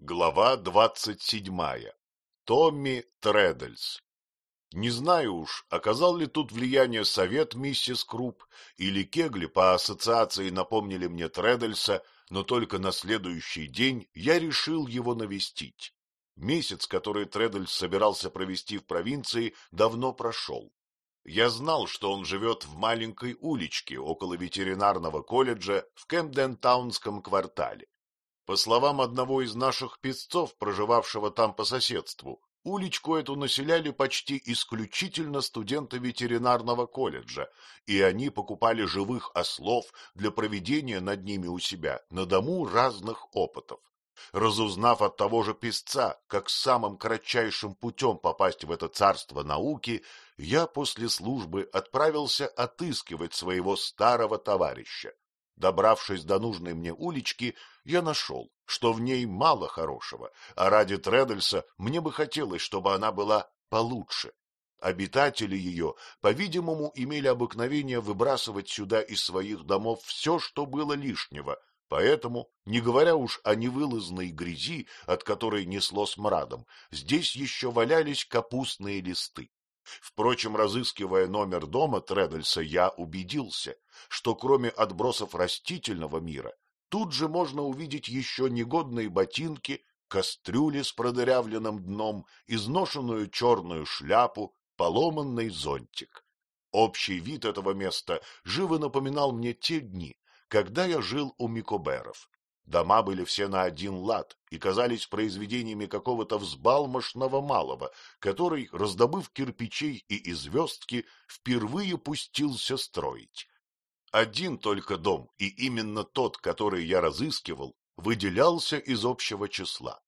Глава двадцать седьмая. Томми Треддельс. Не знаю уж, оказал ли тут влияние совет миссис Круп или Кегли по ассоциации напомнили мне Треддельса, но только на следующий день я решил его навестить. Месяц, который Треддельс собирался провести в провинции, давно прошел. Я знал, что он живет в маленькой уличке около ветеринарного колледжа в Кэмден-таунском квартале. По словам одного из наших песцов, проживавшего там по соседству, уличку эту населяли почти исключительно студенты ветеринарного колледжа, и они покупали живых ослов для проведения над ними у себя на дому разных опытов. Разузнав от того же песца, как самым кратчайшим путем попасть в это царство науки, я после службы отправился отыскивать своего старого товарища. Добравшись до нужной мне улички, я нашел, что в ней мало хорошего, а ради Тредельса мне бы хотелось, чтобы она была получше. Обитатели ее, по-видимому, имели обыкновение выбрасывать сюда из своих домов все, что было лишнего, поэтому, не говоря уж о невылазной грязи, от которой несло смрадом, здесь еще валялись капустные листы. Впрочем, разыскивая номер дома Тредельса, я убедился, что кроме отбросов растительного мира, тут же можно увидеть еще негодные ботинки, кастрюли с продырявленным дном, изношенную черную шляпу, поломанный зонтик. Общий вид этого места живо напоминал мне те дни, когда я жил у Микоберов. Дома были все на один лад и казались произведениями какого-то взбалмошного малого, который, раздобыв кирпичей и известки, впервые пустился строить. Один только дом, и именно тот, который я разыскивал, выделялся из общего числа.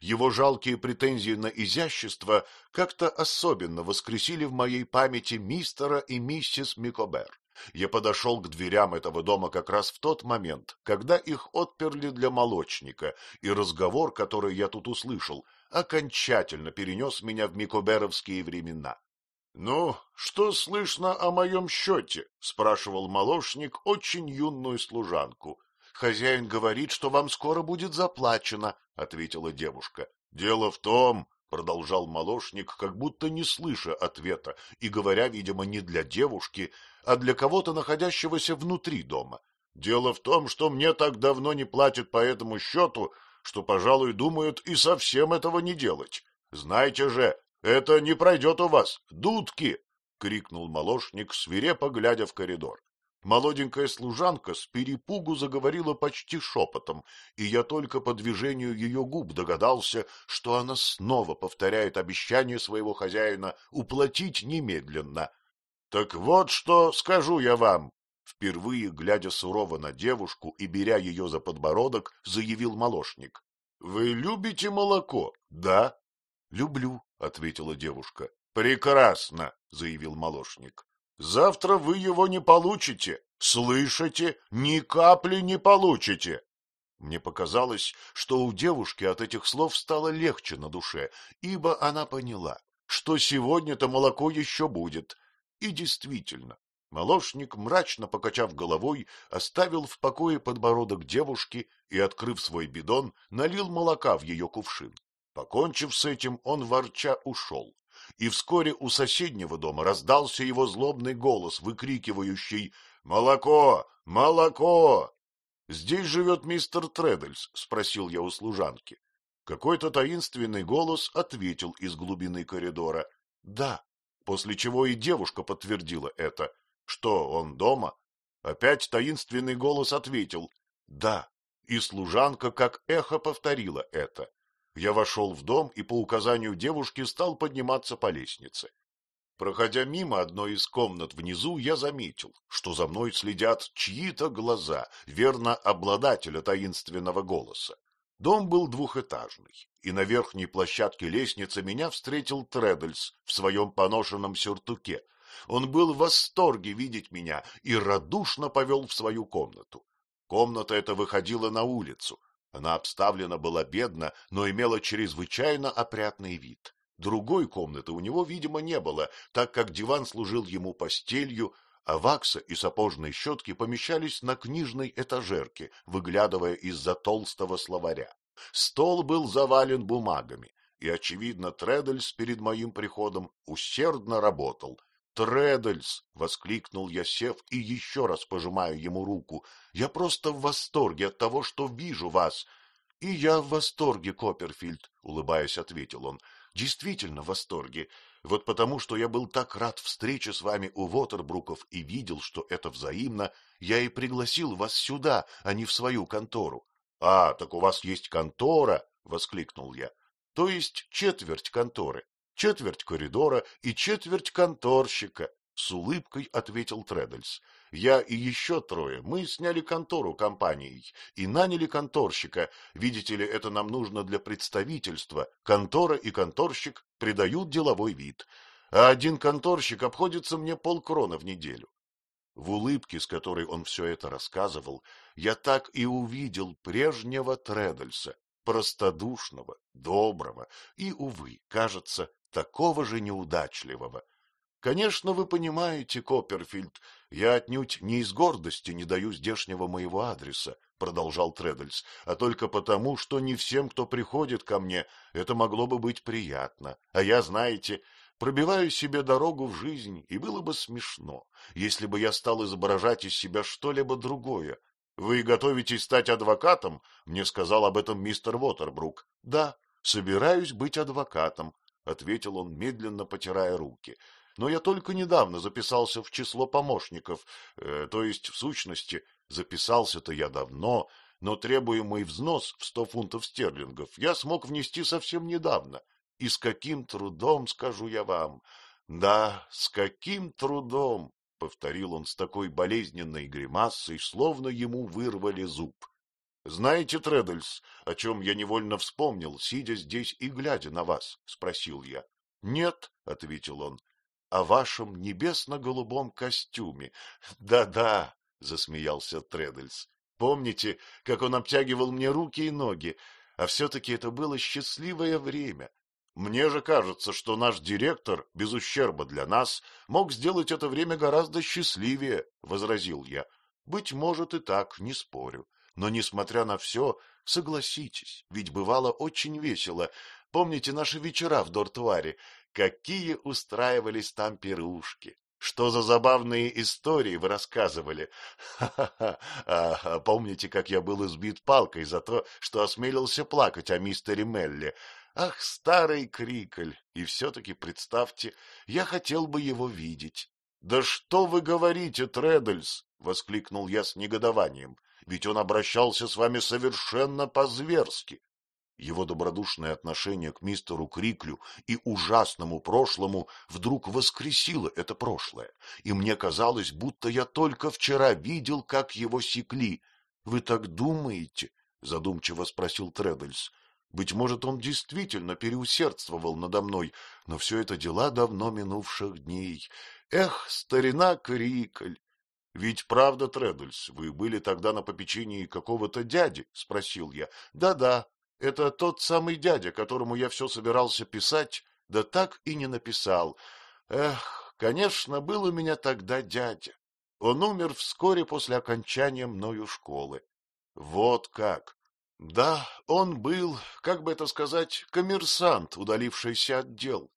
Его жалкие претензии на изящество как-то особенно воскресили в моей памяти мистера и миссис Микобер. Я подошел к дверям этого дома как раз в тот момент, когда их отперли для молочника, и разговор, который я тут услышал, окончательно перенес меня в микоберовские времена. — Ну, что слышно о моем счете? — спрашивал молочник очень юную служанку. — Хозяин говорит, что вам скоро будет заплачено, — ответила девушка. — Дело в том, — продолжал молочник, как будто не слыша ответа и говоря, видимо, не для девушки, а для кого-то, находящегося внутри дома. Дело в том, что мне так давно не платят по этому счету, что, пожалуй, думают и совсем этого не делать. Знаете же, это не пройдет у вас. Дудки! — крикнул молочник, свирепо глядя в коридор. Молоденькая служанка с перепугу заговорила почти шепотом, и я только по движению ее губ догадался, что она снова повторяет обещание своего хозяина уплатить немедленно. Так вот что скажу я вам. Впервые, глядя сурово на девушку и беря ее за подбородок, заявил молочник. — Вы любите молоко? — Да. — Люблю, — ответила девушка. — Прекрасно, — заявил молочник. — Завтра вы его не получите. Слышите? Ни капли не получите. Мне показалось, что у девушки от этих слов стало легче на душе, ибо она поняла, что сегодня-то молоко еще будет, и действительно, молочник, мрачно покачав головой, оставил в покое подбородок девушки и, открыв свой бидон, налил молока в ее кувшин. Покончив с этим, он ворча ушел, и вскоре у соседнего дома раздался его злобный голос, выкрикивающий «Молоко! Молоко!» «Здесь живет мистер Тредельс?» — спросил я у служанки. Какой-то таинственный голос ответил из глубины коридора. «Да» после чего и девушка подтвердила это. Что, он дома? Опять таинственный голос ответил «Да», и служанка как эхо повторила это. Я вошел в дом и по указанию девушки стал подниматься по лестнице. Проходя мимо одной из комнат внизу, я заметил, что за мной следят чьи-то глаза, верно обладателя таинственного голоса. Дом был двухэтажный, и на верхней площадке лестницы меня встретил Тредельс в своем поношенном сюртуке. Он был в восторге видеть меня и радушно повел в свою комнату. Комната эта выходила на улицу. Она обставлена была бедно, но имела чрезвычайно опрятный вид. Другой комнаты у него, видимо, не было, так как диван служил ему постелью, а вакса и сапожные щетки помещались на книжной этажерке, выглядывая из-за толстого словаря. Стол был завален бумагами, и, очевидно, Тредельс перед моим приходом усердно работал. «Тредельс!» — воскликнул я, сев, и еще раз пожимаю ему руку. «Я просто в восторге от того, что вижу вас!» «И я в восторге, Копперфильд», — улыбаясь, ответил он. «Действительно в восторге. Вот потому, что я был так рад встрече с вами у Вотербруков и видел, что это взаимно, я и пригласил вас сюда, а не в свою контору». «А, так у вас есть контора!» — воскликнул я. «То есть четверть конторы, четверть коридора и четверть конторщика», — с улыбкой ответил Тредельс. Я и еще трое, мы сняли контору компанией и наняли конторщика. Видите ли, это нам нужно для представительства. Контора и конторщик придают деловой вид. А один конторщик обходится мне полкрона в неделю. В улыбке, с которой он все это рассказывал, я так и увидел прежнего Тредальса, простодушного, доброго и, увы, кажется, такого же неудачливого. Конечно, вы понимаете, Копперфильд, я отнюдь не из гордости не даю здешнего моего адреса, продолжал Тредельс, а только потому, что не всем, кто приходит ко мне, это могло бы быть приятно. А я, знаете, пробиваю себе дорогу в жизнь, и было бы смешно, если бы я стал изображать из себя что-либо другое. Вы готовитесь стать адвокатом? Мне сказал об этом мистер Уотербрук. Да, собираюсь быть адвокатом, ответил он, медленно потирая руки но я только недавно записался в число помощников, э, то есть, в сущности, записался-то я давно, но требуемый взнос в сто фунтов стерлингов я смог внести совсем недавно. И с каким трудом, скажу я вам. Да, с каким трудом, — повторил он с такой болезненной гримасой, словно ему вырвали зуб. — Знаете, Тредельс, о чем я невольно вспомнил, сидя здесь и глядя на вас? — спросил я. — Нет, — ответил он, о вашем небесно-голубом костюме. Да-да, — засмеялся Тредельс. Помните, как он обтягивал мне руки и ноги? А все-таки это было счастливое время. Мне же кажется, что наш директор, без ущерба для нас, мог сделать это время гораздо счастливее, — возразил я. Быть может и так, не спорю. Но, несмотря на все, согласитесь, ведь бывало очень весело. Помните наши вечера в Дортуаре? Какие устраивались там пирушки! Что за забавные истории вы рассказывали? Ха-ха-ха! А, помните, как я был избит палкой за то, что осмелился плакать о мистере Мелли? Ах, старый Крикль! И все-таки, представьте, я хотел бы его видеть. — Да что вы говорите, Тредельс! — воскликнул я с негодованием. — Ведь он обращался с вами совершенно по-зверски. Его добродушное отношение к мистеру Криклю и ужасному прошлому вдруг воскресило это прошлое, и мне казалось, будто я только вчера видел, как его секли. — Вы так думаете? — задумчиво спросил Тредельс. — Быть может, он действительно переусердствовал надо мной, но все это дела давно минувших дней. Эх, старина Крикль! — Ведь правда, Тредельс, вы были тогда на попечении какого-то дяди? — спросил я. Да — Да-да, это тот самый дядя, которому я все собирался писать, да так и не написал. Эх, конечно, был у меня тогда дядя. Он умер вскоре после окончания мною школы. Вот как. Да, он был, как бы это сказать, коммерсант, удалившийся от дел.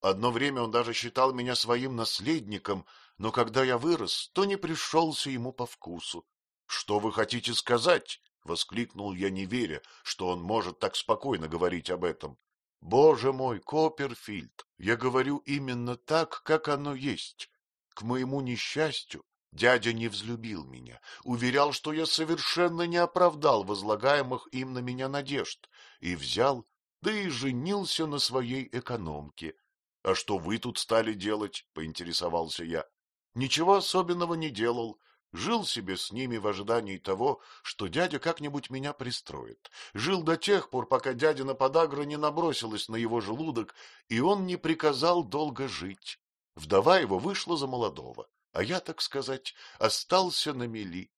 Одно время он даже считал меня своим наследником, но когда я вырос, то не пришелся ему по вкусу. Что вы хотите сказать? — воскликнул я, не веря, что он может так спокойно говорить об этом. — Боже мой, Копперфильд, я говорю именно так, как оно есть. К моему несчастью, дядя не взлюбил меня, уверял, что я совершенно не оправдал возлагаемых им на меня надежд, и взял, да и женился на своей экономке. — А что вы тут стали делать? — поинтересовался я. — Ничего особенного не делал, Жил себе с ними в ожидании того, что дядя как-нибудь меня пристроит. Жил до тех пор, пока дядина подагра не набросилась на его желудок, и он не приказал долго жить. Вдова его вышла за молодого, а я, так сказать, остался на мели.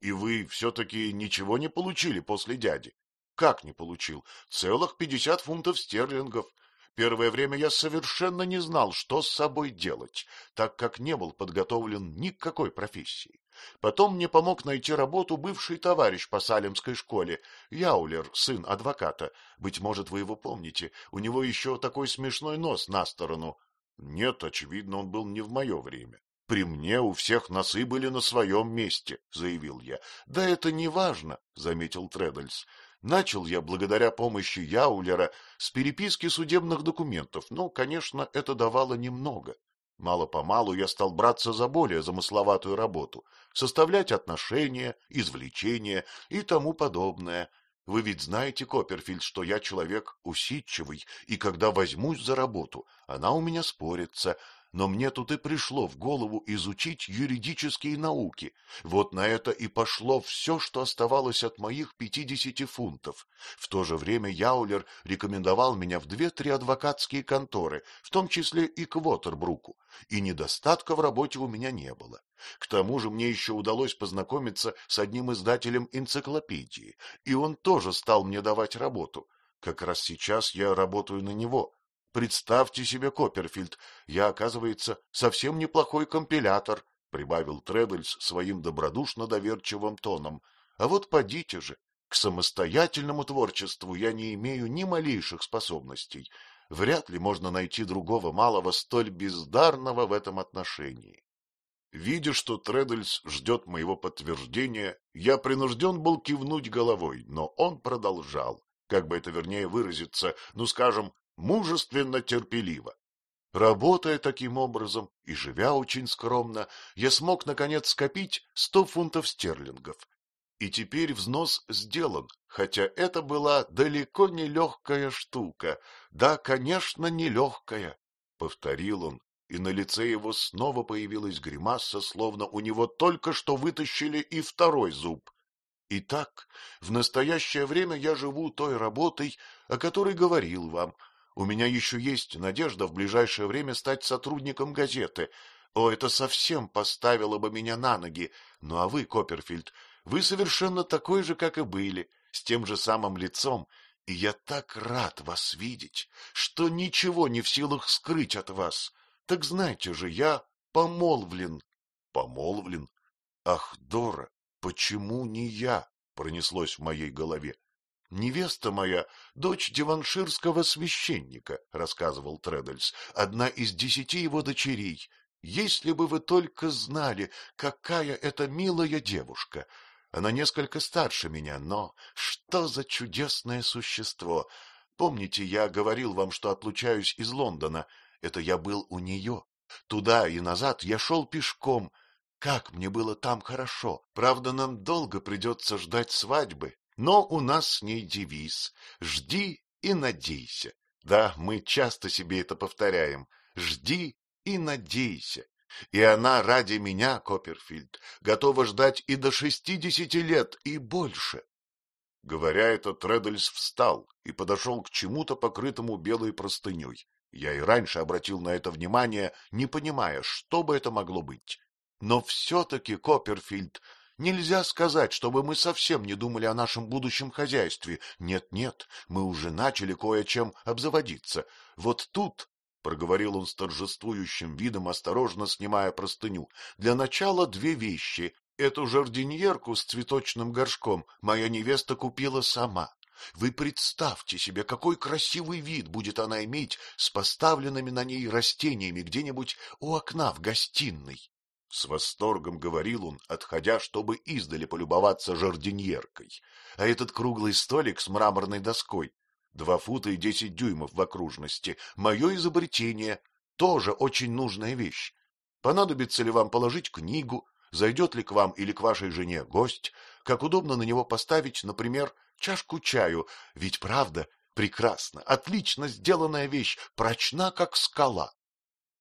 И вы все-таки ничего не получили после дяди? Как не получил? Целых пятьдесят фунтов стерлингов. Первое время я совершенно не знал, что с собой делать, так как не был подготовлен ни к какой профессии. Потом мне помог найти работу бывший товарищ по Салемской школе, Яулер, сын адвоката. Быть может, вы его помните, у него еще такой смешной нос на сторону. Нет, очевидно, он был не в мое время. При мне у всех носы были на своем месте, — заявил я. — Да это не важно, — заметил Тредальс. Начал я, благодаря помощи Яулера, с переписки судебных документов, но, конечно, это давало немного. Мало-помалу я стал браться за более замысловатую работу, составлять отношения, извлечения и тому подобное. Вы ведь знаете, Копперфильд, что я человек усидчивый, и когда возьмусь за работу, она у меня спорится, но мне тут и пришло в голову изучить юридические науки. Вот на это и пошло все, что оставалось от моих пятидесяти фунтов. В то же время Яулер рекомендовал меня в две-три адвокатские конторы, в том числе и к Вотербруку, и недостатка в работе у меня не было. К тому же мне еще удалось познакомиться с одним издателем энциклопедии, и он тоже стал мне давать работу. Как раз сейчас я работаю на него, Представьте себе, Копперфильд, я, оказывается, совсем неплохой компилятор, — прибавил Тредельс своим добродушно-доверчивым тоном. — А вот подите же, к самостоятельному творчеству я не имею ни малейших способностей. Вряд ли можно найти другого малого столь бездарного в этом отношении. Видя, что Тредельс ждет моего подтверждения, я принужден был кивнуть головой, но он продолжал, как бы это вернее выразиться, ну, скажем, мужественно-терпеливо. Работая таким образом и живя очень скромно, я смог, наконец, скопить сто фунтов стерлингов. И теперь взнос сделан, хотя это была далеко не легкая штука. Да, конечно, не легкая, — повторил он, и на лице его снова появилась гримаса, словно у него только что вытащили и второй зуб. Итак, в настоящее время я живу той работой, о которой говорил вам, у меня еще есть надежда в ближайшее время стать сотрудником газеты. О, это совсем поставило бы меня на ноги. Ну а вы, Копперфильд, вы совершенно такой же, как и были, с тем же самым лицом, и я так рад вас видеть, что ничего не в силах скрыть от вас. Так знаете же, я помолвлен. Помолвлен? Ах, Дора, почему не я? Пронеслось в моей голове. — Невеста моя — дочь диванширского священника, — рассказывал Тредельс, — одна из десяти его дочерей. Если бы вы только знали, какая это милая девушка! Она несколько старше меня, но что за чудесное существо! Помните, я говорил вам, что отлучаюсь из Лондона? Это я был у нее. Туда и назад я шел пешком. Как мне было там хорошо! Правда, нам долго придется ждать свадьбы, но у нас с ней девиз «Жди и надейся». Да, мы часто себе это повторяем. «Жди и надейся». И она ради меня, Копперфильд, готова ждать и до шестидесяти лет, и больше. Говоря это, Тредельс встал и подошел к чему-то покрытому белой простыней. Я и раньше обратил на это внимание, не понимая, что бы это могло быть. Но все-таки, Копперфильд, Нельзя сказать, чтобы мы совсем не думали о нашем будущем хозяйстве. Нет-нет, мы уже начали кое-чем обзаводиться. Вот тут, — проговорил он с торжествующим видом, осторожно снимая простыню, — для начала две вещи. Эту жардиньерку с цветочным горшком моя невеста купила сама. Вы представьте себе, какой красивый вид будет она иметь с поставленными на ней растениями где-нибудь у окна в гостиной. С восторгом говорил он, отходя, чтобы издали полюбоваться жардиньеркой. А этот круглый столик с мраморной доской, два фута и десять дюймов в окружности, мое изобретение, тоже очень нужная вещь. Понадобится ли вам положить книгу, зайдет ли к вам или к вашей жене гость, как удобно на него поставить, например, чашку чаю, ведь правда, прекрасно, отлично сделанная вещь, прочна, как скала.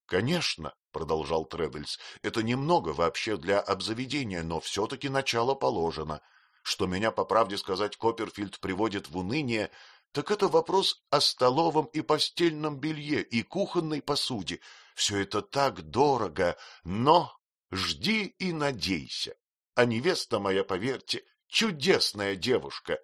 Конечно, продолжал Тредельс, — это немного вообще для обзаведения, но все-таки начало положено. Что меня, по правде сказать, Копперфильд приводит в уныние, так это вопрос о столовом и постельном белье и кухонной посуде. Все это так дорого, но жди и надейся. А невеста моя, поверьте, чудесная девушка.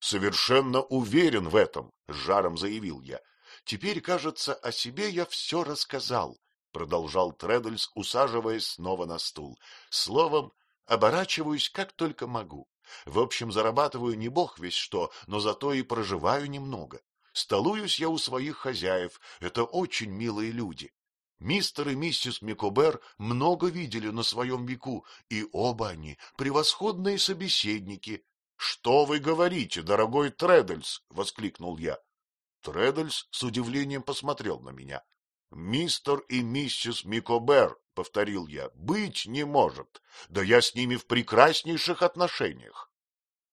Совершенно уверен в этом, — с жаром заявил я. Теперь, кажется, о себе я все рассказал. — продолжал Тредельс, усаживаясь снова на стул. — Словом, Оборачиваюсь как только могу. В общем, зарабатываю не бог весь что, но зато и проживаю немного. Столуюсь я у своих хозяев, это очень милые люди. Мистер и миссис Микобер много видели на своем веку, и оба они превосходные собеседники. — Что вы говорите, дорогой Тредельс? — воскликнул я. Тредельс с удивлением посмотрел на меня. — Мистер и миссис Микобер, — повторил я, — быть не может. Да я с ними в прекраснейших отношениях.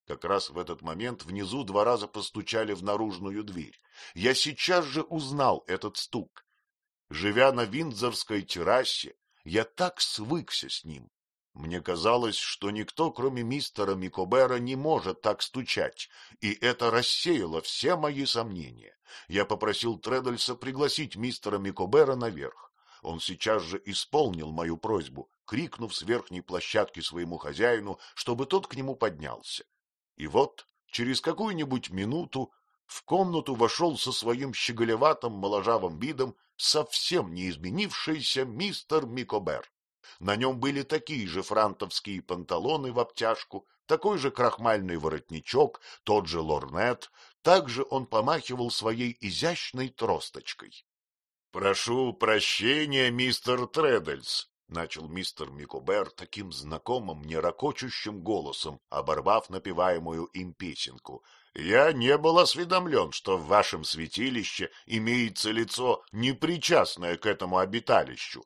Как раз в этот момент внизу два раза постучали в наружную дверь. Я сейчас же узнал этот стук. Живя на Виндзорской террасе, я так свыкся с ним. Мне казалось, что никто, кроме мистера Микобера, не может так стучать, и это рассеяло все мои сомнения. Я попросил Тредальса пригласить мистера Микобера наверх. Он сейчас же исполнил мою просьбу, крикнув с верхней площадки своему хозяину, чтобы тот к нему поднялся. И вот, через какую-нибудь минуту, в комнату вошел со своим щеголеватым моложавым видом совсем не изменившийся мистер Микобер. На нем были такие же франтовские панталоны в обтяжку, такой же крахмальный воротничок, тот же лорнет, также он помахивал своей изящной тросточкой. — Прошу прощения, мистер Тредельс, — начал мистер Микобер таким знакомым, нерокочущим голосом, оборвав напеваемую им песенку. Я не был осведомлен, что в вашем святилище имеется лицо, непричастное к этому обиталищу.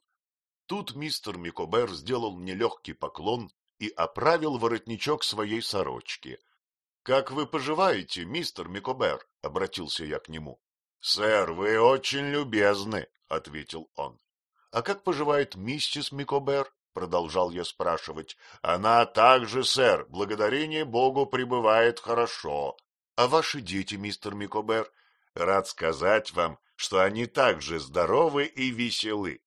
Тут мистер Микобер сделал мне легкий поклон и оправил воротничок своей сорочки. — Как вы поживаете, мистер Микобер? — обратился я к нему. — Сэр, вы очень любезны, — ответил он. — А как поживает миссис Микобер? — продолжал я спрашивать. — Она также, сэр, благодарение Богу, пребывает хорошо, а ваши дети, мистер Микобер? Рад сказать вам, что они также здоровы и веселы.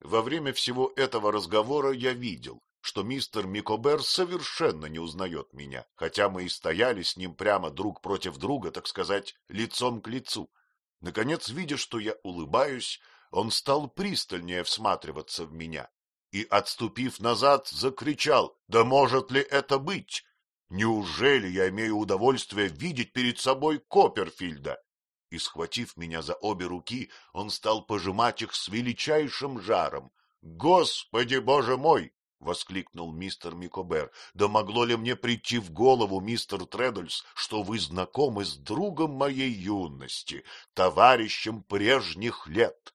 Во время всего этого разговора я видел, что мистер Микобер совершенно не узнает меня, хотя мы и стояли с ним прямо друг против друга, так сказать, лицом к лицу. Наконец, видя, что я улыбаюсь, он стал пристальнее всматриваться в меня и, отступив назад, закричал «Да может ли это быть? Неужели я имею удовольствие видеть перед собой Копперфильда? И, схватив меня за обе руки, он стал пожимать их с величайшим жаром. — Господи, боже мой! — воскликнул мистер Микобер. — Да могло ли мне прийти в голову, мистер Треддельс, что вы знакомы с другом моей юности, товарищем прежних лет?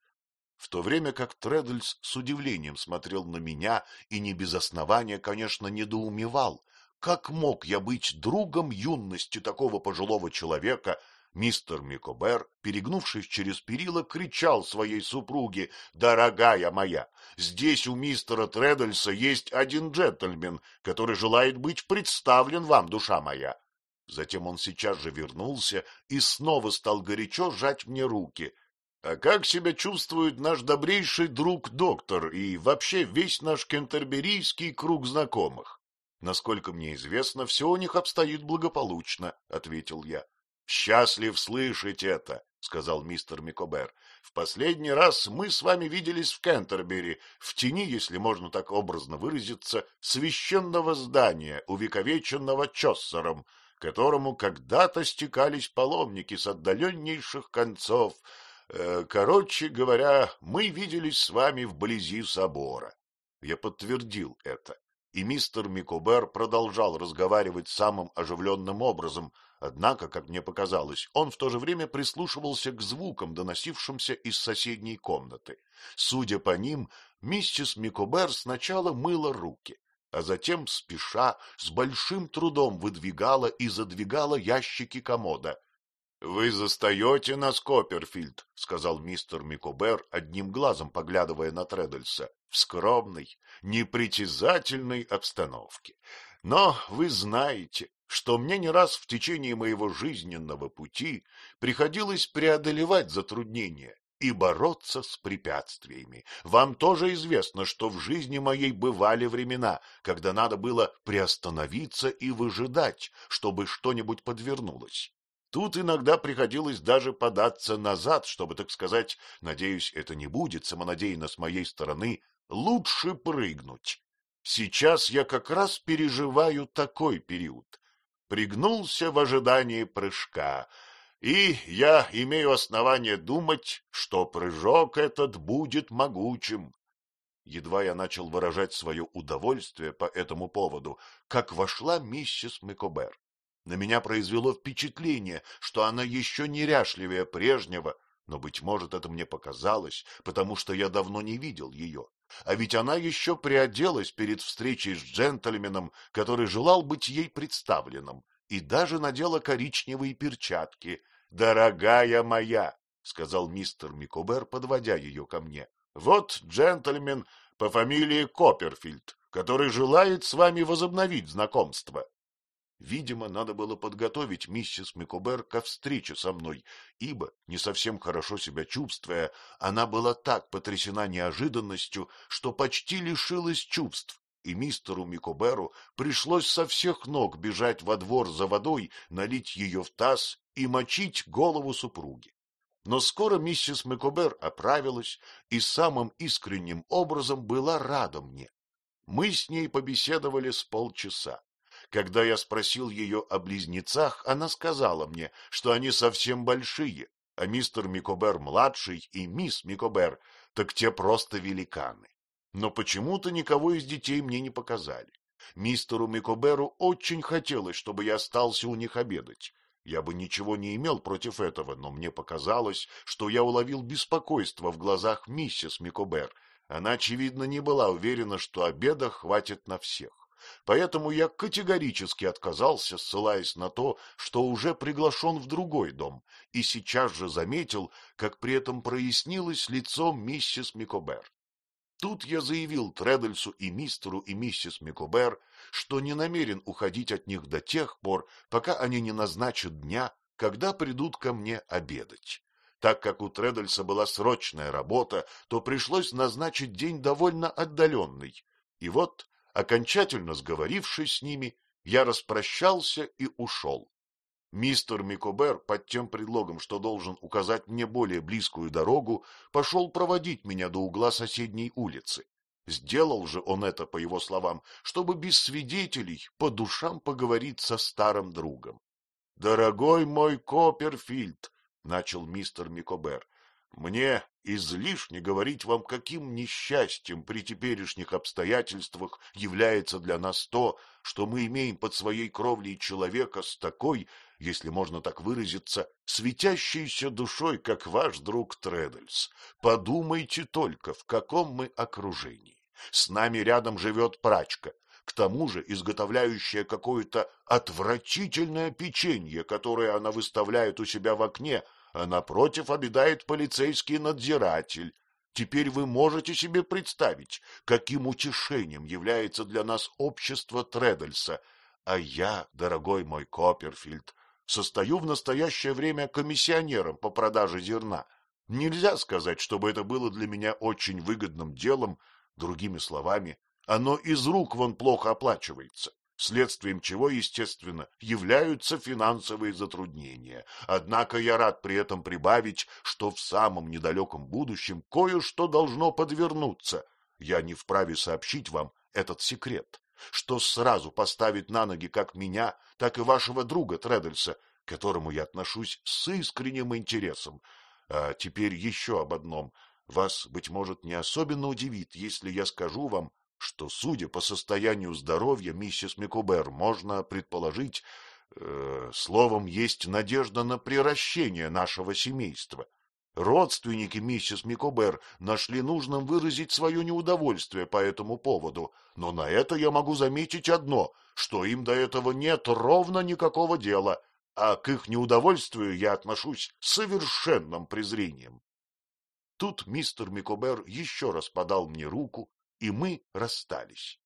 В то время как Треддельс с удивлением смотрел на меня и не без основания, конечно, недоумевал, как мог я быть другом юности такого пожилого человека? Мистер Микобер, перегнувшись через перила, кричал своей супруге, «Дорогая моя, здесь у мистера Треддельса есть один джентльмен, который желает быть представлен вам, душа моя». Затем он сейчас же вернулся и снова стал горячо сжать мне руки. А как себя чувствует наш добрейший друг доктор и вообще весь наш кентерберийский круг знакомых? — Насколько мне известно, все у них обстоит благополучно, — ответил я. — Счастлив слышать это, — сказал мистер Микобер. — В последний раз мы с вами виделись в Кентербери, в тени, если можно так образно выразиться, священного здания, увековеченного Чоссером, которому когда-то стекались паломники с отдаленнейших концов. Э, короче говоря, мы виделись с вами вблизи собора. Я подтвердил это и мистер Микобер продолжал разговаривать самым оживленным образом, однако, как мне показалось, он в то же время прислушивался к звукам, доносившимся из соседней комнаты. Судя по ним, миссис Микобер сначала мыла руки, а затем, спеша, с большим трудом выдвигала и задвигала ящики комода. — Вы застаете нас, Копперфильд, — сказал мистер Микобер, одним глазом поглядывая на Треддельса, — в скромной, непритязательной обстановке. Но вы знаете, что мне не раз в течение моего жизненного пути приходилось преодолевать затруднения и бороться с препятствиями. Вам тоже известно, что в жизни моей бывали времена, когда надо было приостановиться и выжидать, чтобы что-нибудь подвернулось. Тут иногда приходилось даже податься назад, чтобы, так сказать, надеюсь, это не будет самонадеянно с моей стороны, лучше прыгнуть. Сейчас я как раз переживаю такой период. Пригнулся в ожидании прыжка, и я имею основание думать, что прыжок этот будет могучим. Едва я начал выражать свое удовольствие по этому поводу, как вошла миссис Микобер. На меня произвело впечатление, что она еще неряшливее прежнего, но, быть может, это мне показалось, потому что я давно не видел ее. А ведь она еще приоделась перед встречей с джентльменом, который желал быть ей представленным, и даже надела коричневые перчатки. «Дорогая моя!» — сказал мистер Микобер, подводя ее ко мне. — Вот джентльмен по фамилии Копперфильд, который желает с вами возобновить знакомство. Видимо, надо было подготовить миссис Микобер ко встрече со мной, ибо, не совсем хорошо себя чувствуя, она была так потрясена неожиданностью, что почти лишилась чувств, и мистеру Микоберу пришлось со всех ног бежать во двор за водой, налить ее в таз и мочить голову супруги. Но скоро миссис Микобер оправилась и самым искренним образом была рада мне. Мы с ней побеседовали с полчаса. Когда я спросил ее о близнецах, она сказала мне, что они совсем большие, а мистер Микобер-младший и мисс Микобер, так те просто великаны. Но почему-то никого из детей мне не показали. Мистеру Микоберу очень хотелось, чтобы я остался у них обедать. Я бы ничего не имел против этого, но мне показалось, что я уловил беспокойство в глазах миссис Микобер. Она, очевидно, не была уверена, что обеда хватит на всех. Поэтому я категорически отказался, ссылаясь на то, что уже приглашен в другой дом, и сейчас же заметил, как при этом прояснилось лицо миссис Микобер. Тут я заявил Тредельсу и мистеру и миссис Микобер, что не намерен уходить от них до тех пор, пока они не назначат дня, когда придут ко мне обедать. Так как у Тредельса была срочная работа, то пришлось назначить день довольно отдаленный. И вот Окончательно сговорившись с ними, я распрощался и ушел. Мистер Микобер, под тем предлогом, что должен указать мне более близкую дорогу, пошел проводить меня до угла соседней улицы. Сделал же он это, по его словам, чтобы без свидетелей по душам поговорить со старым другом. — Дорогой мой Копперфильд, — начал мистер Микобер, мне излишне говорить вам, каким несчастьем при теперешних обстоятельствах является для нас то, что мы имеем под своей кровлей человека с такой, если можно так выразиться, светящейся душой, как ваш друг Тредельс. Подумайте только, в каком мы окружении. С нами рядом живет прачка, к тому же изготовляющая какое-то отвратительное печенье, которое она выставляет у себя в окне, а напротив обедает полицейский надзиратель. Теперь вы можете себе представить, каким утешением является для нас общество Тредельса. А я, дорогой мой Копперфильд, состою в настоящее время комиссионером по продаже зерна. Нельзя сказать, чтобы это было для меня очень выгодным делом, другими словами, оно из рук вон плохо оплачивается следствием чего, естественно, являются финансовые затруднения. Однако я рад при этом прибавить, что в самом недалеком будущем кое-что должно подвернуться. Я не вправе сообщить вам этот секрет, что сразу поставит на ноги как меня, так и вашего друга Тредельса, к которому я отношусь с искренним интересом. А теперь еще об одном. Вас, быть может, не особенно удивит, если я скажу вам, что, судя по состоянию здоровья миссис Микубер, можно предположить, э, словом, есть надежда на приращение нашего семейства. Родственники миссис Микобер нашли нужным выразить свое неудовольствие по этому поводу, но на это я могу заметить одно, что им до этого нет ровно никакого дела, а к их неудовольствию я отношусь с совершенным презрением. Тут мистер Микобер еще раз подал мне руку, и мы расстались.